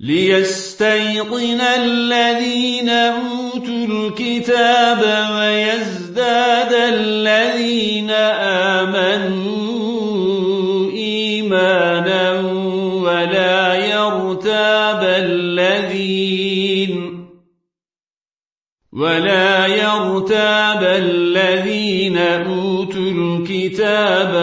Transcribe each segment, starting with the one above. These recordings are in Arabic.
ليستيقن الذين أوتوا الكتاب ويزداد الذين آمنوا إيمانا ولا يرتاب الذين ولا يرتاب الذين أوتوا الكتاب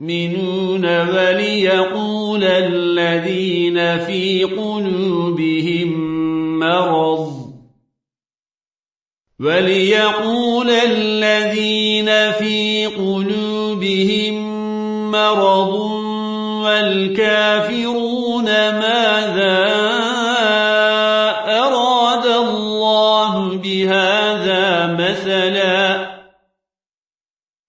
والمؤمنون وليقول الذين في قلوبهم مرض. وليقول الذين في قلوبهم مرض والكافرون ماذا أراد الله بهذا مثلا؟